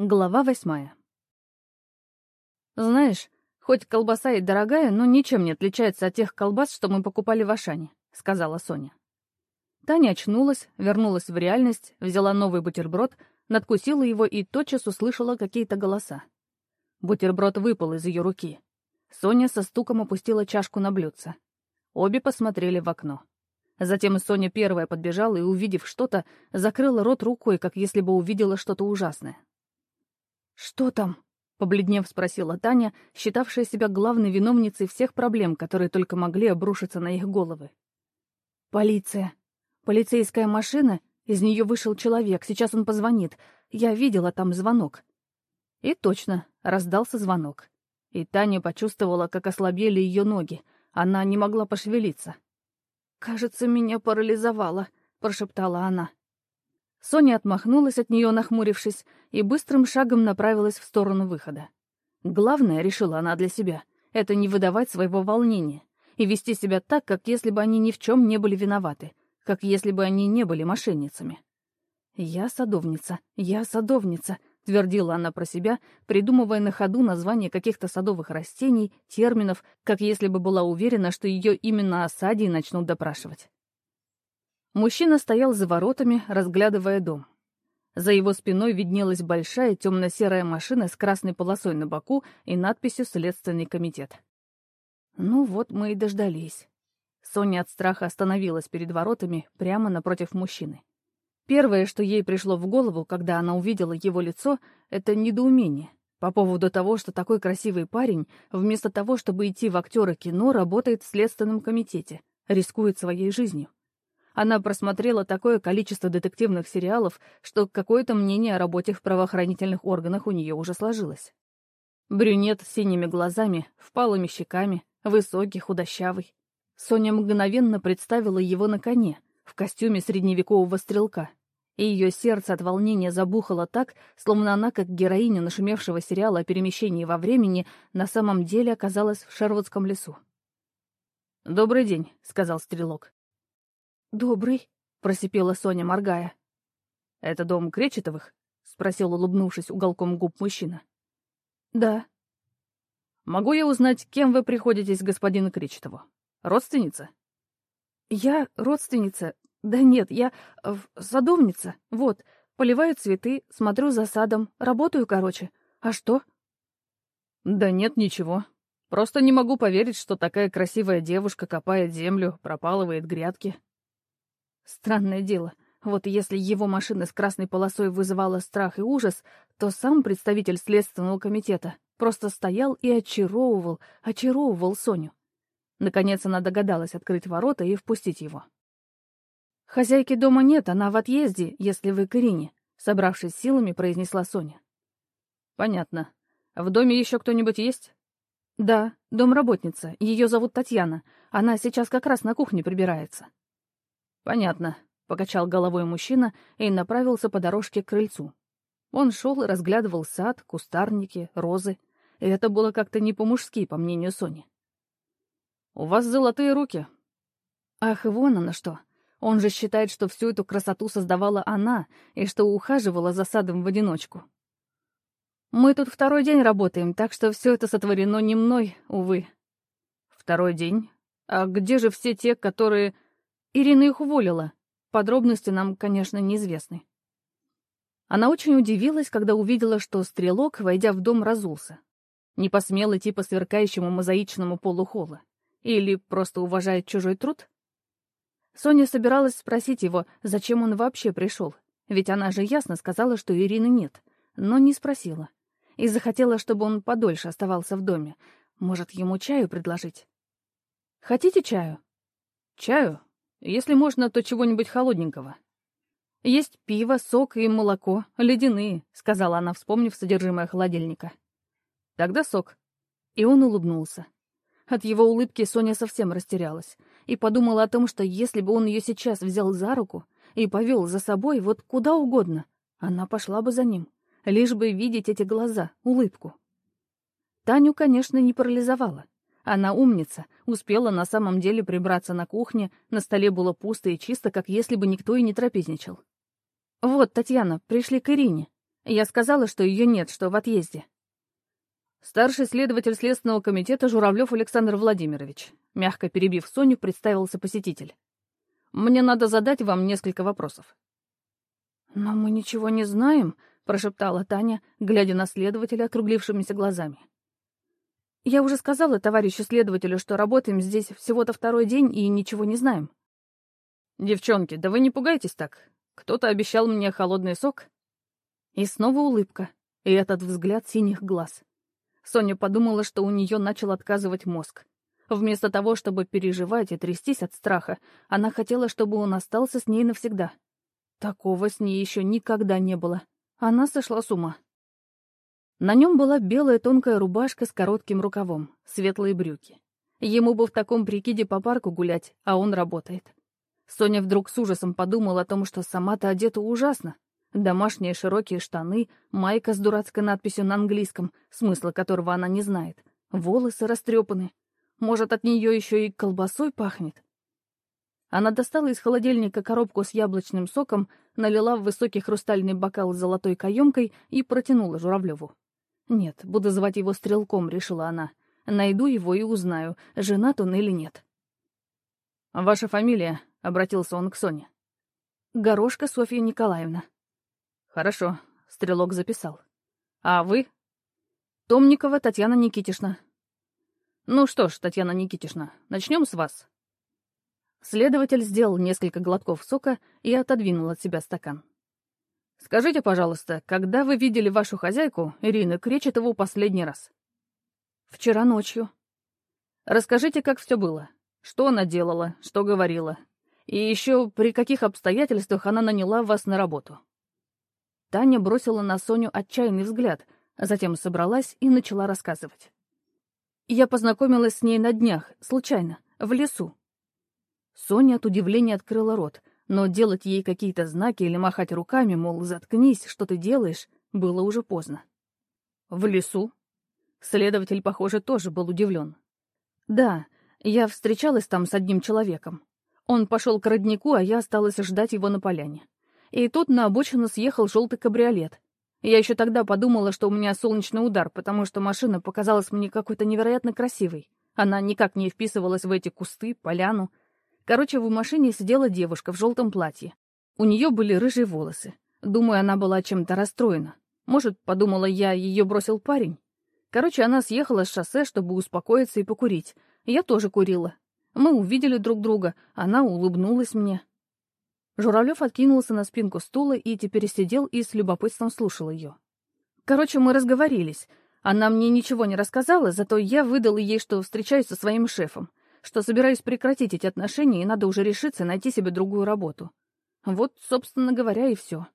Глава восьмая. «Знаешь, хоть колбаса и дорогая, но ничем не отличается от тех колбас, что мы покупали в Ашане», — сказала Соня. Таня очнулась, вернулась в реальность, взяла новый бутерброд, надкусила его и тотчас услышала какие-то голоса. Бутерброд выпал из ее руки. Соня со стуком опустила чашку на блюдце. Обе посмотрели в окно. Затем Соня первая подбежала и, увидев что-то, закрыла рот рукой, как если бы увидела что-то ужасное. «Что там?» — побледнев спросила Таня, считавшая себя главной виновницей всех проблем, которые только могли обрушиться на их головы. «Полиция. Полицейская машина. Из нее вышел человек. Сейчас он позвонит. Я видела там звонок». И точно, раздался звонок. И Таня почувствовала, как ослабели ее ноги. Она не могла пошевелиться. «Кажется, меня парализовало», — прошептала она. Соня отмахнулась от нее, нахмурившись, и быстрым шагом направилась в сторону выхода. Главное, решила она для себя, это не выдавать своего волнения и вести себя так, как если бы они ни в чем не были виноваты, как если бы они не были мошенницами. «Я садовница, я садовница», — твердила она про себя, придумывая на ходу названия каких-то садовых растений, терминов, как если бы была уверена, что ее именно о саде начнут допрашивать. Мужчина стоял за воротами, разглядывая дом. За его спиной виднелась большая темно-серая машина с красной полосой на боку и надписью «Следственный комитет». Ну вот мы и дождались. Соня от страха остановилась перед воротами прямо напротив мужчины. Первое, что ей пришло в голову, когда она увидела его лицо, это недоумение по поводу того, что такой красивый парень, вместо того, чтобы идти в актеры кино, работает в Следственном комитете, рискует своей жизнью. Она просмотрела такое количество детективных сериалов, что какое-то мнение о работе в правоохранительных органах у нее уже сложилось. Брюнет с синими глазами, впалыми щеками, высокий, худощавый. Соня мгновенно представила его на коне, в костюме средневекового стрелка. И ее сердце от волнения забухало так, словно она, как героиня нашумевшего сериала о перемещении во времени, на самом деле оказалась в Шервудском лесу. «Добрый день», — сказал стрелок. «Добрый», — просипела Соня, моргая. «Это дом Кречетовых?» — спросил, улыбнувшись уголком губ мужчина. «Да». «Могу я узнать, кем вы приходитесь господину Кречетову? Родственница?» «Я родственница. Да нет, я э, садовница. Вот, поливаю цветы, смотрю за садом, работаю, короче. А что?» «Да нет, ничего. Просто не могу поверить, что такая красивая девушка копает землю, пропалывает грядки». Странное дело. Вот если его машина с красной полосой вызывала страх и ужас, то сам представитель Следственного комитета просто стоял и очаровывал, очаровывал Соню. Наконец она догадалась открыть ворота и впустить его. «Хозяйки дома нет, она в отъезде, если вы к Ирине», — собравшись силами, произнесла Соня. «Понятно. В доме еще кто-нибудь есть?» «Да, домработница. Ее зовут Татьяна. Она сейчас как раз на кухне прибирается». «Понятно», — покачал головой мужчина и направился по дорожке к крыльцу. Он шел и разглядывал сад, кустарники, розы, и это было как-то не по-мужски, по мнению Сони. «У вас золотые руки». «Ах, вон оно что. Он же считает, что всю эту красоту создавала она и что ухаживала за садом в одиночку. Мы тут второй день работаем, так что все это сотворено не мной, увы». «Второй день? А где же все те, которые...» Ирина их уволила. Подробности нам, конечно, неизвестны. Она очень удивилась, когда увидела, что стрелок, войдя в дом, разулся. Не посмел идти по сверкающему мозаичному полу холла. Или просто уважает чужой труд? Соня собиралась спросить его, зачем он вообще пришел, ведь она же ясно сказала, что Ирины нет, но не спросила. И захотела, чтобы он подольше оставался в доме. Может, ему чаю предложить? «Хотите чаю?» «Чаю? Если можно, то чего-нибудь холодненького. Есть пиво, сок и молоко, ледяные, сказала она, вспомнив содержимое холодильника. Тогда сок. И он улыбнулся. От его улыбки Соня совсем растерялась и подумала о том, что если бы он ее сейчас взял за руку и повел за собой вот куда угодно, она пошла бы за ним, лишь бы видеть эти глаза, улыбку. Таню, конечно, не парализовала. Она умница, успела на самом деле прибраться на кухне, на столе было пусто и чисто, как если бы никто и не трапезничал. «Вот, Татьяна, пришли к Ирине. Я сказала, что ее нет, что в отъезде. Старший следователь Следственного комитета Журавлев Александр Владимирович. Мягко перебив Соню, представился посетитель. Мне надо задать вам несколько вопросов. «Но мы ничего не знаем», — прошептала Таня, глядя на следователя округлившимися глазами. «Я уже сказала товарищу следователю, что работаем здесь всего-то второй день и ничего не знаем». «Девчонки, да вы не пугайтесь так. Кто-то обещал мне холодный сок». И снова улыбка, и этот взгляд синих глаз. Соня подумала, что у нее начал отказывать мозг. Вместо того, чтобы переживать и трястись от страха, она хотела, чтобы он остался с ней навсегда. Такого с ней еще никогда не было. Она сошла с ума. На нем была белая тонкая рубашка с коротким рукавом, светлые брюки. Ему бы в таком прикиде по парку гулять, а он работает. Соня вдруг с ужасом подумала о том, что сама-то одета ужасно. Домашние широкие штаны, майка с дурацкой надписью на английском, смысла которого она не знает, волосы растрепаны. Может, от нее еще и колбасой пахнет? Она достала из холодильника коробку с яблочным соком, налила в высокий хрустальный бокал с золотой каемкой и протянула Журавлеву. «Нет, буду звать его Стрелком», — решила она. «Найду его и узнаю, женат он или нет». «Ваша фамилия?» — обратился он к Соне. «Горошка Софья Николаевна». «Хорошо», — Стрелок записал. «А вы?» «Томникова Татьяна Никитишна». «Ну что ж, Татьяна Никитишна, начнем с вас». Следователь сделал несколько глотков сока и отодвинул от себя стакан. «Скажите, пожалуйста, когда вы видели вашу хозяйку, Ирину Кречетову, последний раз?» «Вчера ночью». «Расскажите, как все было. Что она делала, что говорила. И еще при каких обстоятельствах она наняла вас на работу?» Таня бросила на Соню отчаянный взгляд, а затем собралась и начала рассказывать. Я познакомилась с ней на днях, случайно, в лесу. Соня от удивления открыла рот, но делать ей какие-то знаки или махать руками, мол, заткнись, что ты делаешь, было уже поздно. В лесу? Следователь, похоже, тоже был удивлен. Да, я встречалась там с одним человеком. Он пошел к роднику, а я осталась ждать его на поляне. И тут на обочину съехал желтый кабриолет. Я еще тогда подумала, что у меня солнечный удар, потому что машина показалась мне какой-то невероятно красивой. Она никак не вписывалась в эти кусты, поляну. Короче, в машине сидела девушка в желтом платье. У нее были рыжие волосы. Думаю, она была чем-то расстроена. Может, подумала я, ее бросил парень? Короче, она съехала с шоссе, чтобы успокоиться и покурить. Я тоже курила. Мы увидели друг друга, она улыбнулась мне. Журавлев откинулся на спинку стула и теперь сидел и с любопытством слушал ее. Короче, мы разговорились. Она мне ничего не рассказала, зато я выдал ей, что встречаюсь со своим шефом, что собираюсь прекратить эти отношения и надо уже решиться найти себе другую работу. Вот, собственно говоря, и все.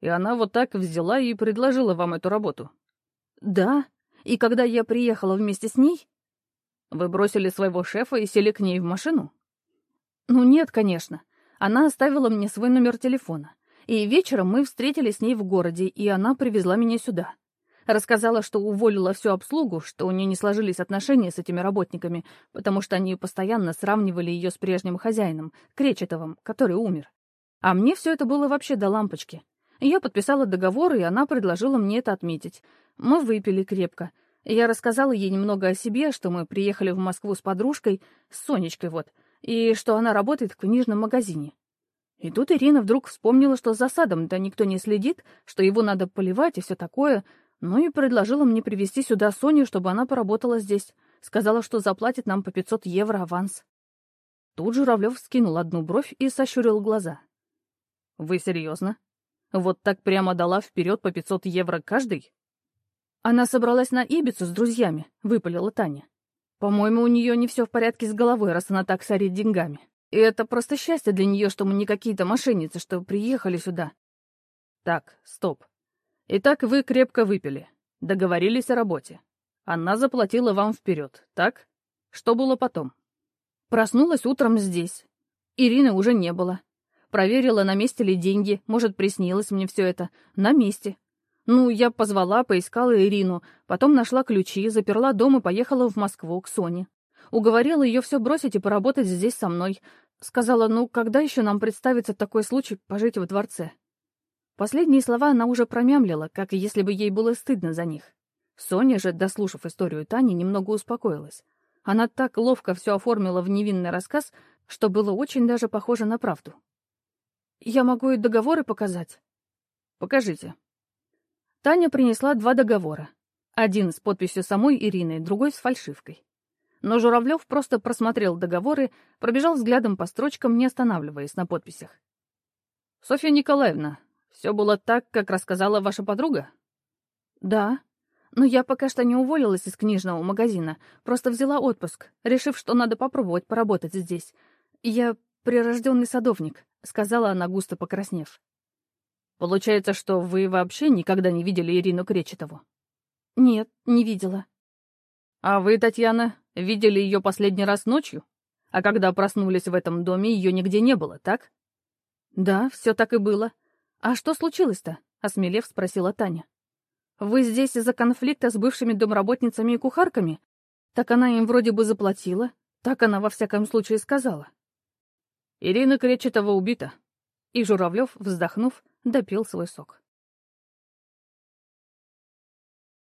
И она вот так взяла и предложила вам эту работу? Да. И когда я приехала вместе с ней... Вы бросили своего шефа и сели к ней в машину? Ну нет, конечно. Она оставила мне свой номер телефона. И вечером мы встретились с ней в городе, и она привезла меня сюда. Рассказала, что уволила всю обслугу, что у нее не сложились отношения с этими работниками, потому что они постоянно сравнивали ее с прежним хозяином, Кречетовым, который умер. А мне все это было вообще до лампочки. Я подписала договор, и она предложила мне это отметить. Мы выпили крепко. Я рассказала ей немного о себе, что мы приехали в Москву с подружкой, с Сонечкой вот, и что она работает в книжном магазине. И тут Ирина вдруг вспомнила, что за садом-то никто не следит, что его надо поливать и все такое, ну и предложила мне привезти сюда Соню, чтобы она поработала здесь. Сказала, что заплатит нам по 500 евро аванс. Тут Журавлев скинул одну бровь и сощурил глаза. «Вы серьезно? Вот так прямо дала вперед по 500 евро каждый?» Она собралась на Ибицу с друзьями, выпалила Таня. По-моему, у нее не все в порядке с головой, раз она так сорит деньгами. И это просто счастье для нее, что мы не какие-то мошенницы, что приехали сюда. Так, стоп. Итак, вы крепко выпили. Договорились о работе. Она заплатила вам вперед, так? Что было потом? Проснулась утром здесь. Ирины уже не было. Проверила, на месте ли деньги, может, приснилось мне все это. На месте. Ну, я позвала, поискала Ирину, потом нашла ключи, заперла дом и поехала в Москву к Соне. Уговорила ее все бросить и поработать здесь со мной. Сказала, ну, когда еще нам представится такой случай пожить в дворце? Последние слова она уже промямлила, как если бы ей было стыдно за них. Соня же, дослушав историю Тани, немного успокоилась. Она так ловко все оформила в невинный рассказ, что было очень даже похоже на правду. «Я могу и договоры показать?» «Покажите». Таня принесла два договора. Один с подписью самой Ирины, другой с фальшивкой. Но Журавлев просто просмотрел договоры, пробежал взглядом по строчкам, не останавливаясь на подписях. «Софья Николаевна, все было так, как рассказала ваша подруга? Да. Но я пока что не уволилась из книжного магазина, просто взяла отпуск, решив, что надо попробовать поработать здесь. Я прирожденный садовник, сказала она, густо покраснев. Получается, что вы вообще никогда не видели Ирину Кречетову? Нет, не видела. А вы, Татьяна, видели ее последний раз ночью? А когда проснулись в этом доме, ее нигде не было, так? Да, все так и было. «А что случилось-то?» — осмелев спросила Таня. «Вы здесь из-за конфликта с бывшими домработницами и кухарками? Так она им вроде бы заплатила. Так она во всяком случае сказала». Ирина Кречетова убита. И Журавлев, вздохнув, допил свой сок.